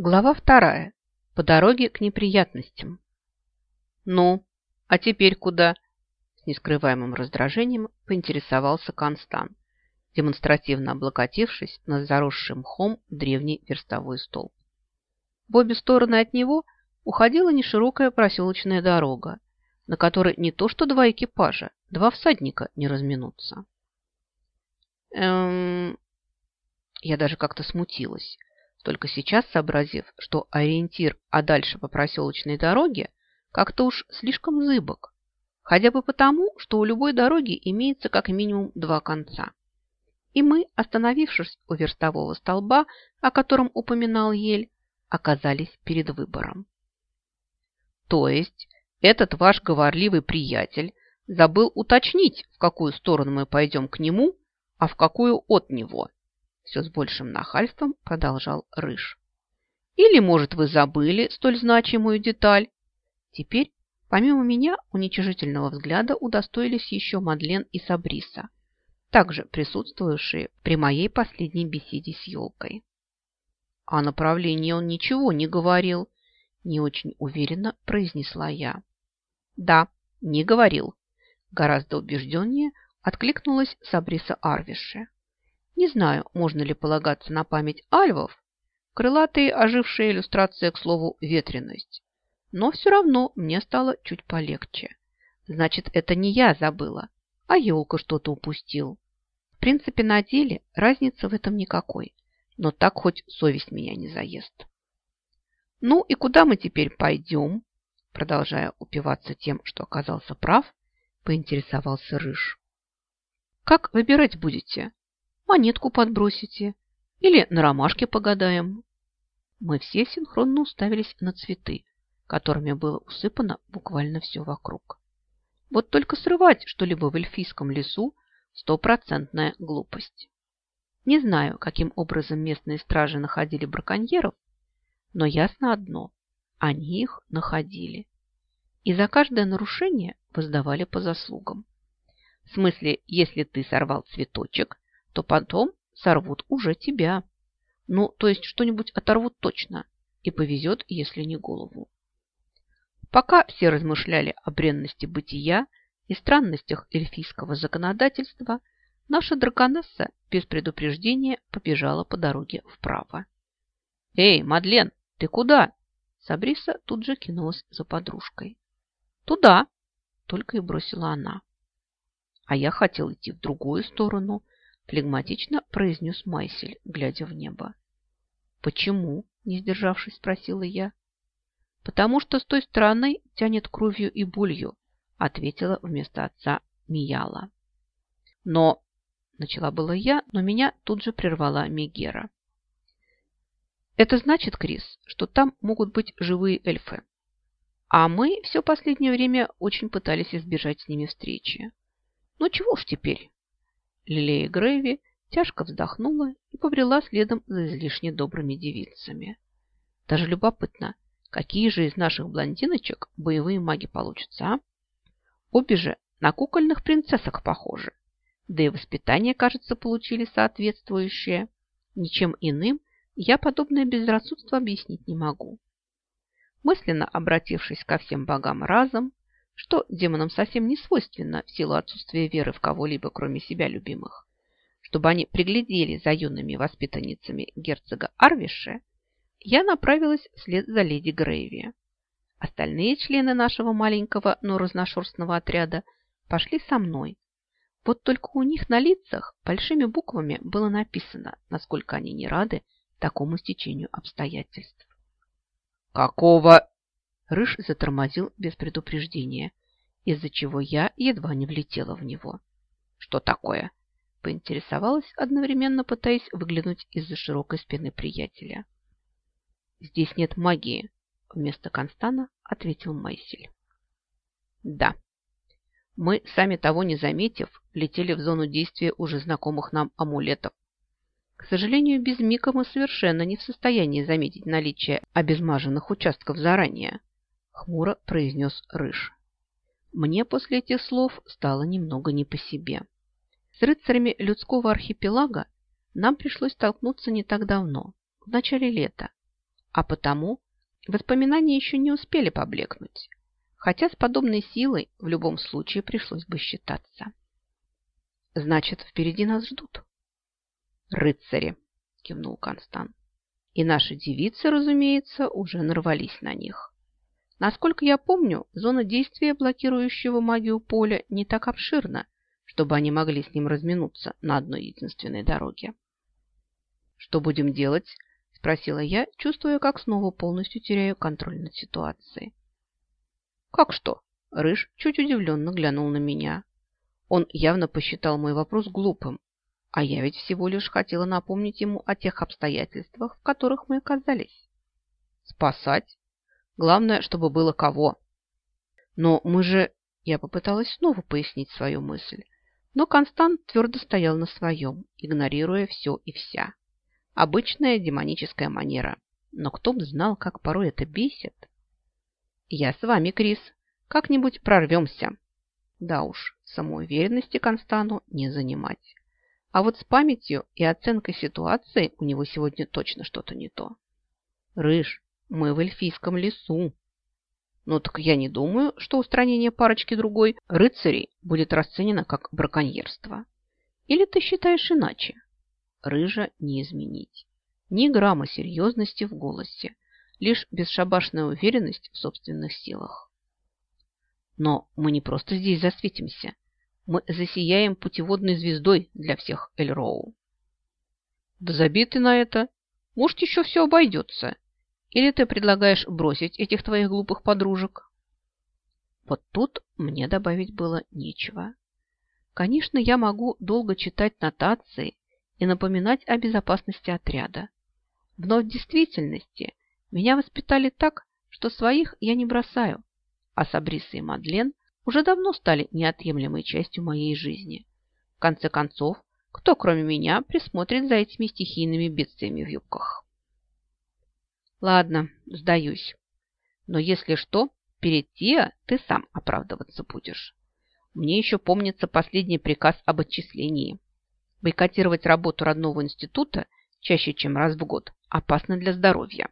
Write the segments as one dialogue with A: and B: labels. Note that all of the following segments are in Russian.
A: Глава вторая. По дороге к неприятностям. «Ну, а теперь куда?» С нескрываемым раздражением поинтересовался Констан, демонстративно облокотившись на заросший мхом древний верстовой столб. В обе стороны от него уходила неширокая проселочная дорога, на которой не то что два экипажа, два всадника не разминутся. Эм... Я даже как-то смутилась только сейчас сообразив, что ориентир, а дальше по проселочной дороге, как-то уж слишком зыбок. Хотя бы потому, что у любой дороги имеется как минимум два конца. И мы, остановившись у верстового столба, о котором упоминал Ель, оказались перед выбором. То есть этот ваш говорливый приятель забыл уточнить, в какую сторону мы пойдем к нему, а в какую от него, все с большим нахальством продолжал Рыж. Или, может, вы забыли столь значимую деталь? Теперь, помимо меня, уничижительного взгляда удостоились еще Мадлен и Сабриса, также присутствовавшие при моей последней беседе с елкой. О направлении он ничего не говорил, не очень уверенно произнесла я. Да, не говорил. Гораздо убежденнее откликнулась Сабриса Арвише. Не знаю, можно ли полагаться на память альвов, крылатые ожившие иллюстрация, к слову, ветренность. Но все равно мне стало чуть полегче. Значит, это не я забыла, а елка что-то упустил. В принципе, на деле разницы в этом никакой, но так хоть совесть меня не заест. Ну и куда мы теперь пойдем? Продолжая упиваться тем, что оказался прав, поинтересовался Рыж. Как выбирать будете? Монетку подбросите или на ромашке погадаем. Мы все синхронно уставились на цветы, которыми было усыпано буквально все вокруг. Вот только срывать что-либо в эльфийском лесу – стопроцентная глупость. Не знаю, каким образом местные стражи находили браконьеров, но ясно одно – они их находили. И за каждое нарушение воздавали по заслугам. В смысле, если ты сорвал цветочек, то потом сорвут уже тебя. Ну, то есть что-нибудь оторвут точно. И повезет, если не голову. Пока все размышляли о бренности бытия и странностях эльфийского законодательства, наша драконесса без предупреждения побежала по дороге вправо. «Эй, Мадлен, ты куда?» Сабриса тут же кинулась за подружкой. «Туда!» – только и бросила она. А я хотел идти в другую сторону – флегматично произнес Майсель, глядя в небо. «Почему?» – не сдержавшись, спросила я. «Потому что с той стороны тянет кровью и болью», – ответила вместо отца Мияла. «Но...» – начала была я, но меня тут же прервала Мегера. «Это значит, Крис, что там могут быть живые эльфы. А мы все последнее время очень пытались избежать с ними встречи. Ну чего ж теперь?» Лилея Грейви тяжко вздохнула и побрела следом за излишне добрыми девицами. Даже любопытно, какие же из наших блондиночек боевые маги получатся, а? Обе же на кукольных принцессок похожи. Да и воспитание, кажется, получили соответствующее. Ничем иным я подобное безрассудство объяснить не могу. Мысленно обратившись ко всем богам разом, что демонам совсем не свойственно в силу отсутствия веры в кого-либо, кроме себя любимых. Чтобы они приглядели за юными воспитанницами герцога Арвише, я направилась вслед за леди Грейви. Остальные члены нашего маленького, но разношерстного отряда пошли со мной. Вот только у них на лицах большими буквами было написано, насколько они не рады такому стечению обстоятельств. «Какого?» Рыж затормозил без предупреждения, из-за чего я едва не влетела в него. «Что такое?» – поинтересовалась, одновременно пытаясь выглянуть из-за широкой спины приятеля. «Здесь нет магии», – вместо Констана ответил Майсель. «Да, мы, сами того не заметив, летели в зону действия уже знакомых нам амулетов. К сожалению, без Мика мы совершенно не в состоянии заметить наличие обезмаженных участков заранее хмуро произнес Рыж. Мне после этих слов стало немного не по себе. С рыцарями людского архипелага нам пришлось столкнуться не так давно, в начале лета. а потому воспоминания еще не успели поблекнуть, хотя с подобной силой в любом случае пришлось бы считаться. Значит, впереди нас ждут. Рыцари, кивнул Констант. И наши девицы, разумеется, уже нарвались на них. Насколько я помню, зона действия блокирующего магию поля не так обширна, чтобы они могли с ним разминуться на одной единственной дороге. «Что будем делать?» – спросила я, чувствуя, как снова полностью теряю контроль над ситуацией. «Как что?» – Рыж чуть удивленно глянул на меня. Он явно посчитал мой вопрос глупым, а я ведь всего лишь хотела напомнить ему о тех обстоятельствах, в которых мы оказались. «Спасать?» Главное, чтобы было кого. Но мы же... Я попыталась снова пояснить свою мысль. Но Констант твердо стоял на своем, игнорируя все и вся. Обычная демоническая манера. Но кто бы знал, как порой это бесит. Я с вами, Крис. Как-нибудь прорвемся. Да уж, самоуверенности Констану не занимать. А вот с памятью и оценкой ситуации у него сегодня точно что-то не то. Рыж, мы в эльфийском лесу. Ну так я не думаю, что устранение парочки другой рыцарей будет расценено как браконьерство. Или ты считаешь иначе? Рыжа не изменить. Ни грамма серьезности в голосе, лишь бесшабашная уверенность в собственных силах. Но мы не просто здесь засветимся. Мы засияем путеводной звездой для всех Эльроу. Да забиты на это. Может, еще все обойдется. Или ты предлагаешь бросить этих твоих глупых подружек? Вот тут мне добавить было нечего. Конечно, я могу долго читать нотации и напоминать о безопасности отряда. Но в действительности меня воспитали так, что своих я не бросаю, а Сабриса и Мадлен уже давно стали неотъемлемой частью моей жизни. В конце концов, кто кроме меня присмотрит за этими стихийными бедствиями в юбках? Ладно, сдаюсь. Но если что, перед Тиа ты сам оправдываться будешь. Мне еще помнится последний приказ об отчислении. Бойкотировать работу родного института чаще, чем раз в год, опасно для здоровья.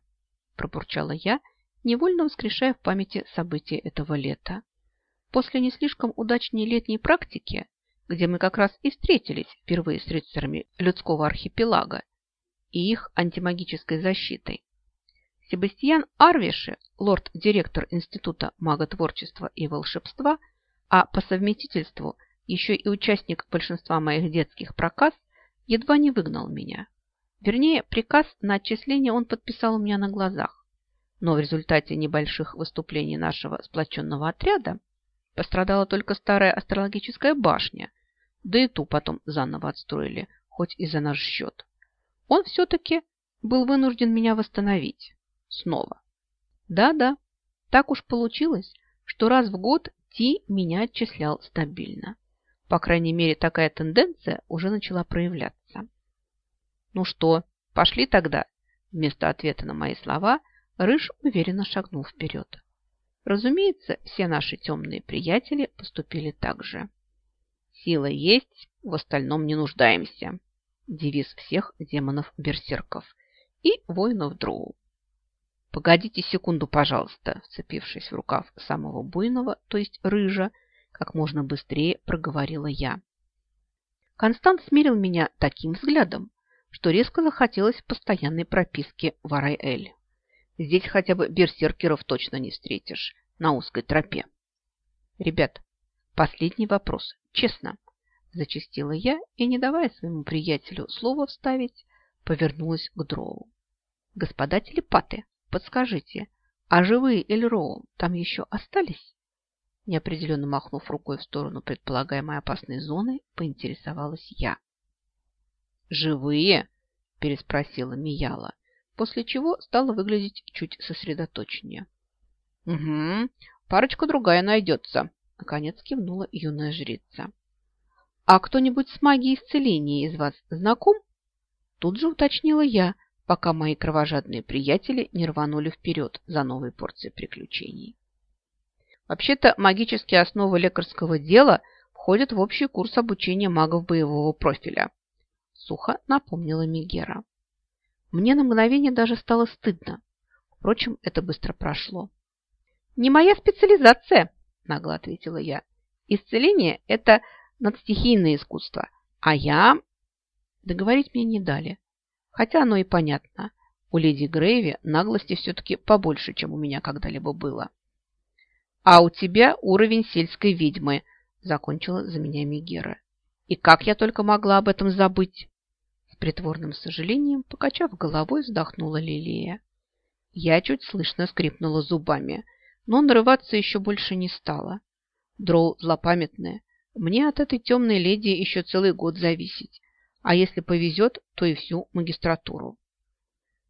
A: Пробурчала я, невольно воскрешая в памяти события этого лета. После не слишком удачной летней практики, где мы как раз и встретились впервые с рыцарями людского архипелага и их антимагической защитой, Себастьян Арвиши, лорд-директор Института маготворчества и волшебства, а по совместительству еще и участник большинства моих детских проказ, едва не выгнал меня. Вернее, приказ на отчисление он подписал у меня на глазах. Но в результате небольших выступлений нашего сплоченного отряда пострадала только старая астрологическая башня, да и ту потом заново отстроили, хоть и за наш счет. Он все-таки был вынужден меня восстановить снова. Да-да, так уж получилось, что раз в год Ти меня отчислял стабильно. По крайней мере, такая тенденция уже начала проявляться. «Ну что, пошли тогда?» Вместо ответа на мои слова Рыж уверенно шагнул вперед. Разумеется, все наши темные приятели поступили так же. «Сила есть, в остальном не нуждаемся» девиз всех демонов-берсерков и воинов Дроу. «Погодите секунду, пожалуйста», вцепившись в рукав самого буйного, то есть рыжа, как можно быстрее проговорила я. Констант смирил меня таким взглядом, что резко захотелось постоянной прописки в Арай-Эль. Здесь хотя бы берсеркеров точно не встретишь на узкой тропе. Ребят, последний вопрос, честно. Зачастила я и, не давая своему приятелю слова вставить, повернулась к Дроу. Господа телепаты, Подскажите, а живые Эльроу там еще остались? Неопределенно махнув рукой в сторону предполагаемой опасной зоны, поинтересовалась я. «Живые?» – переспросила Мияла, после чего стала выглядеть чуть сосредоточеннее. «Угу, парочка другая найдется», – наконец кивнула юная жрица. «А кто-нибудь с магией исцеления из вас знаком?» Тут же уточнила я, пока мои кровожадные приятели не рванули вперед за новой порцией приключений. Вообще-то магические основы лекарского дела входят в общий курс обучения магов боевого профиля. Сухо напомнила Мигера. Мне на мгновение даже стало стыдно. Впрочем, это быстро прошло. «Не моя специализация», – нагло ответила я. «Исцеление – это надстихийное искусство, а я...» Договорить мне не дали. Хотя оно и понятно. У леди Грейви наглости все-таки побольше, чем у меня когда-либо было. «А у тебя уровень сельской ведьмы», – закончила за меня Мегера. «И как я только могла об этом забыть?» С притворным сожалением, покачав головой, вздохнула Лилия. Я чуть слышно скрипнула зубами, но нарываться еще больше не стала. Дроу злопамятная. Мне от этой темной леди еще целый год зависеть, а если повезет, то и всю магистратуру.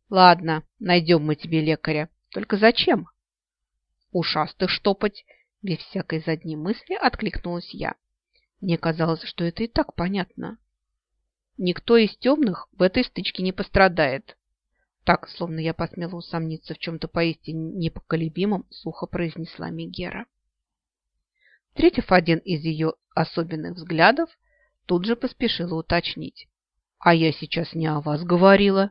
A: Ладно, найдем мы тебе лекаря. Только зачем? ушастых штопать!» Без всякой задней мысли откликнулась я. Мне казалось, что это и так понятно. Никто из темных в этой стычке не пострадает. Так, словно я посмела усомниться в чем-то поистине непоколебимом, сухо произнесла Мегера. Встретив один из ее особенных взглядов, тут же поспешила уточнить. «А я сейчас не о вас говорила».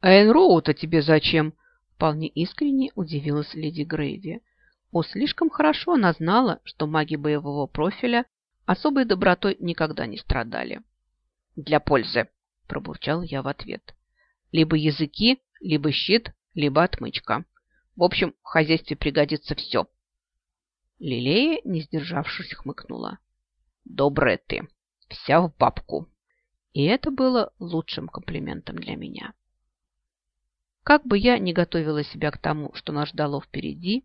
A: «А Энроу-то тебе зачем?» Вполне искренне удивилась леди Грейви. О, слишком хорошо она знала, что маги боевого профиля особой добротой никогда не страдали. «Для пользы», – пробурчал я в ответ. «Либо языки, либо щит, либо отмычка. В общем, в хозяйстве пригодится все». Лилея, не сдержавшись, хмыкнула. «Добрая ты, вся в бабку». И это было лучшим комплиментом для меня. Как бы я ни готовила себя к тому, что нас ждало впереди,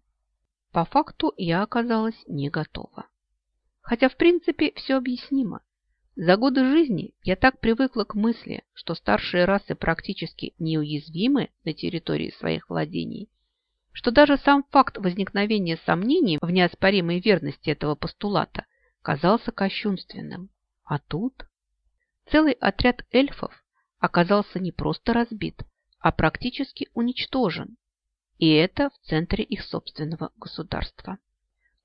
A: по факту я оказалась не готова. Хотя, в принципе, все объяснимо. За годы жизни я так привыкла к мысли, что старшие расы практически неуязвимы на территории своих владений, что даже сам факт возникновения сомнений в неоспоримой верности этого постулата казался кощунственным. А тут целый отряд эльфов оказался не просто разбит, а практически уничтожен. И это в центре их собственного государства.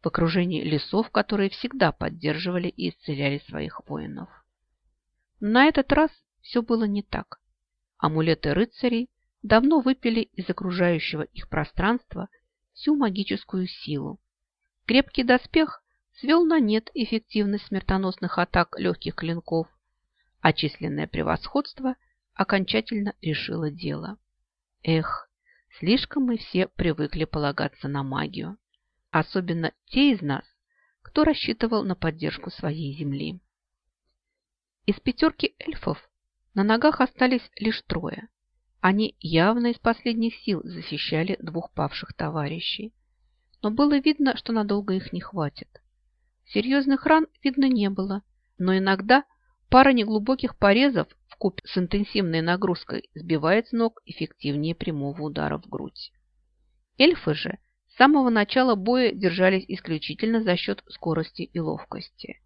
A: В окружении лесов, которые всегда поддерживали и исцеляли своих воинов. На этот раз все было не так. Амулеты рыцарей давно выпили из окружающего их пространства всю магическую силу. Крепкий доспех свел на нет эффективность смертоносных атак легких клинков, а численное превосходство окончательно решила дело. Эх, слишком мы все привыкли полагаться на магию, особенно те из нас, кто рассчитывал на поддержку своей земли. Из пятерки эльфов на ногах остались лишь трое. Они явно из последних сил защищали двух павших товарищей. Но было видно, что надолго их не хватит. Серьезных ран видно не было, но иногда пара неглубоких порезов вкупе с интенсивной нагрузкой сбивает с ног эффективнее прямого удара в грудь. Эльфы же с самого начала боя держались исключительно за счет скорости и ловкости.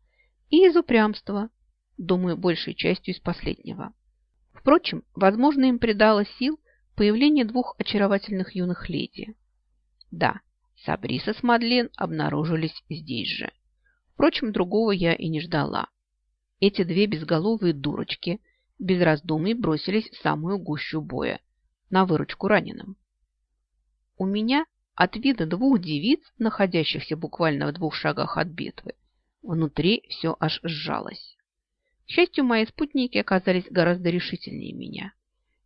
A: И из упрямства, думаю, большей частью из последнего. Впрочем, возможно, им придало сил появление двух очаровательных юных леди. Да, Сабриса с Мадлен обнаружились здесь же. Впрочем, другого я и не ждала. Эти две безголовые дурочки без раздумий бросились в самую гущу боя, на выручку раненым. У меня от вида двух девиц, находящихся буквально в двух шагах от битвы, внутри все аж сжалось. К счастью, мои спутники оказались гораздо решительнее меня.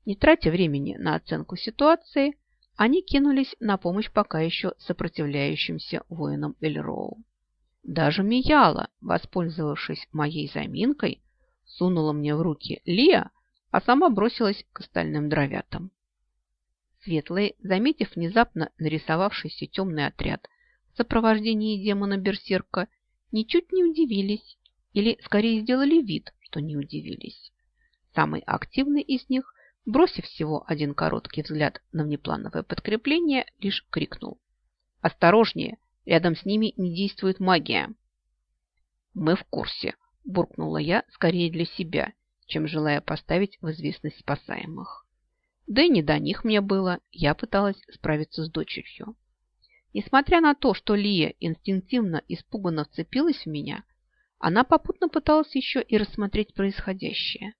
A: Не тратя времени на оценку ситуации, они кинулись на помощь пока еще сопротивляющимся воинам Эльроу. Даже Мияла, воспользовавшись моей заминкой, сунула мне в руки Лия, а сама бросилась к остальным дровятам. Светлые, заметив внезапно нарисовавшийся темный отряд в сопровождении демона-берсерка, ничуть не удивились, или скорее сделали вид, что не удивились. Самый активный из них, бросив всего один короткий взгляд на внеплановое подкрепление, лишь крикнул. «Осторожнее! Рядом с ними не действует магия!» «Мы в курсе!» буркнула я скорее для себя, чем желая поставить в известность спасаемых. Да и не до них мне было, я пыталась справиться с дочерью. Несмотря на то, что Лия инстинктивно испуганно вцепилась в меня, она попутно пыталась еще и рассмотреть происходящее.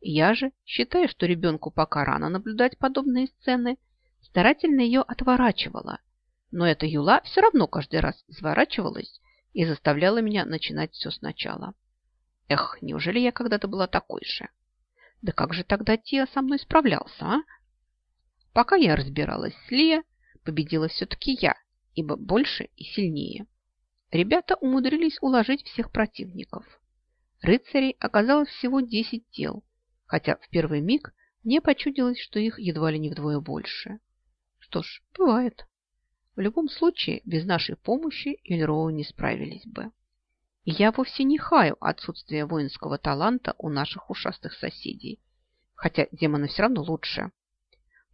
A: Я же, считая, что ребенку пока рано наблюдать подобные сцены, старательно ее отворачивала, но эта юла все равно каждый раз изворачивалась и заставляла меня начинать все сначала. Эх, неужели я когда-то была такой же? Да как же тогда Тия со мной справлялся, а? Пока я разбиралась с Лия, победила все-таки я, ибо больше и сильнее. Ребята умудрились уложить всех противников. Рыцарей оказалось всего 10 тел, хотя в первый миг мне почудилось, что их едва ли не вдвое больше. Что ж, бывает. В любом случае, без нашей помощи Ильроу не справились бы. И я вовсе не хаю отсутствие воинского таланта у наших ушастых соседей, хотя демоны все равно лучше.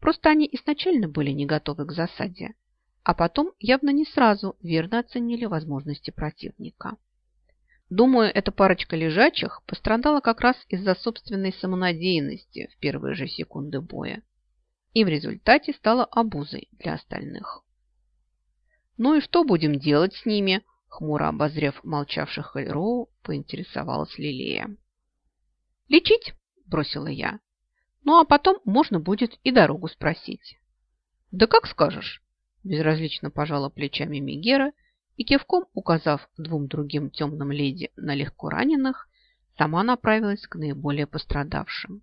A: Просто они изначально были не готовы к засаде, а потом явно не сразу верно оценили возможности противника. Думаю, эта парочка лежачих пострадала как раз из-за собственной самонадеянности в первые же секунды боя и в результате стала обузой для остальных. «Ну и что будем делать с ними?» Хмуро обозрев молчавших Эльроу, поинтересовалась Лилея. «Лечить?» – бросила я. «Ну, а потом можно будет и дорогу спросить». «Да как скажешь», – безразлично пожала плечами Мегера и кивком, указав двум другим темным леди на легко раненых, сама направилась к наиболее пострадавшим.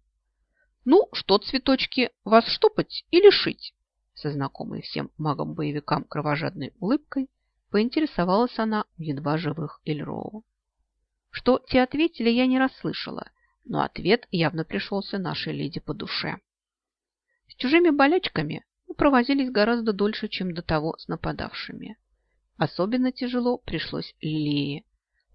A: «Ну, что, цветочки, вас штопать или шить?» Со знакомой всем магам-боевикам кровожадной улыбкой, поинтересовалась она у едва живых Эльроу. Что те ответили, я не расслышала, но ответ явно пришелся нашей леди по душе. С чужими болячками мы провозились гораздо дольше, чем до того с нападавшими. Особенно тяжело пришлось Лилии,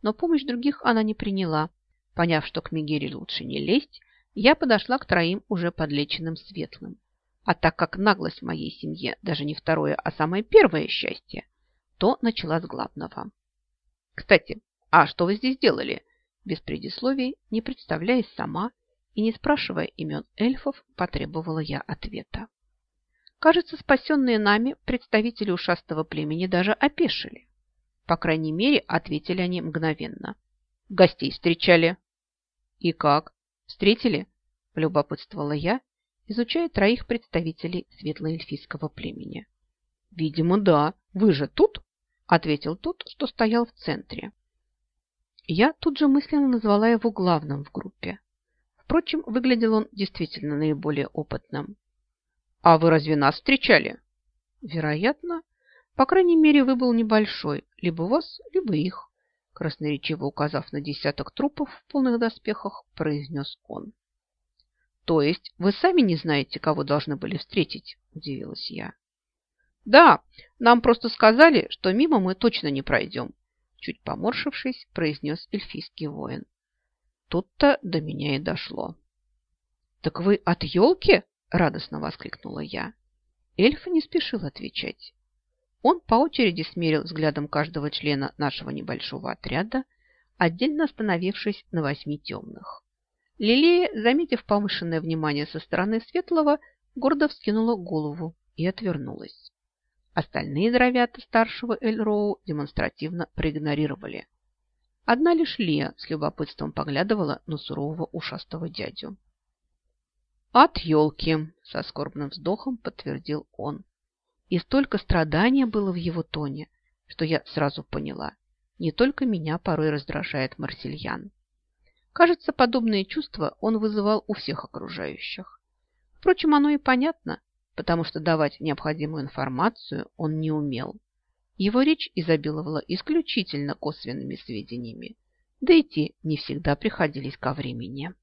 A: но помощь других она не приняла. Поняв, что к Мегере лучше не лезть, я подошла к троим уже подлеченным светлым а так как наглость в моей семье даже не второе, а самое первое счастье, то начала с главного. Кстати, а что вы здесь делали? Без предисловий, не представляясь сама и не спрашивая имен эльфов, потребовала я ответа. Кажется, спасенные нами представители ушастого племени даже опешили. По крайней мере, ответили они мгновенно. Гостей встречали. И как? Встретили? Полюбопытствовала я, изучая троих представителей светлоэльфийского племени. «Видимо, да. Вы же тут?» – ответил тот, что стоял в центре. Я тут же мысленно назвала его главным в группе. Впрочем, выглядел он действительно наиболее опытным. «А вы разве нас встречали?» «Вероятно. По крайней мере, вы был небольшой. Либо вас, либо их», красноречиво указав на десяток трупов в полных доспехах, произнес он. То есть вы сами не знаете, кого должны были встретить? Удивилась я. Да, нам просто сказали, что мимо мы точно не пройдем. Чуть поморшившись, произнес эльфийский воин. Тут-то до меня и дошло. «Так вы от елки?» – радостно воскликнула я. Эльф не спешил отвечать. Он по очереди смерил взглядом каждого члена нашего небольшого отряда, отдельно остановившись на восьми темных. Лилия, заметив повышенное внимание со стороны Светлого, гордо вскинула голову и отвернулась. Остальные дровята старшего Эльроу демонстративно проигнорировали. Одна лишь Лия с любопытством поглядывала на сурового ушастого дядю. «От елки!» – со скорбным вздохом подтвердил он. И столько страдания было в его тоне, что я сразу поняла. Не только меня порой раздражает Марсельян. Кажется, подобные чувства он вызывал у всех окружающих. Впрочем, оно и понятно, потому что давать необходимую информацию он не умел. Его речь изобиловала исключительно косвенными сведениями, да и те не всегда приходились ко времени.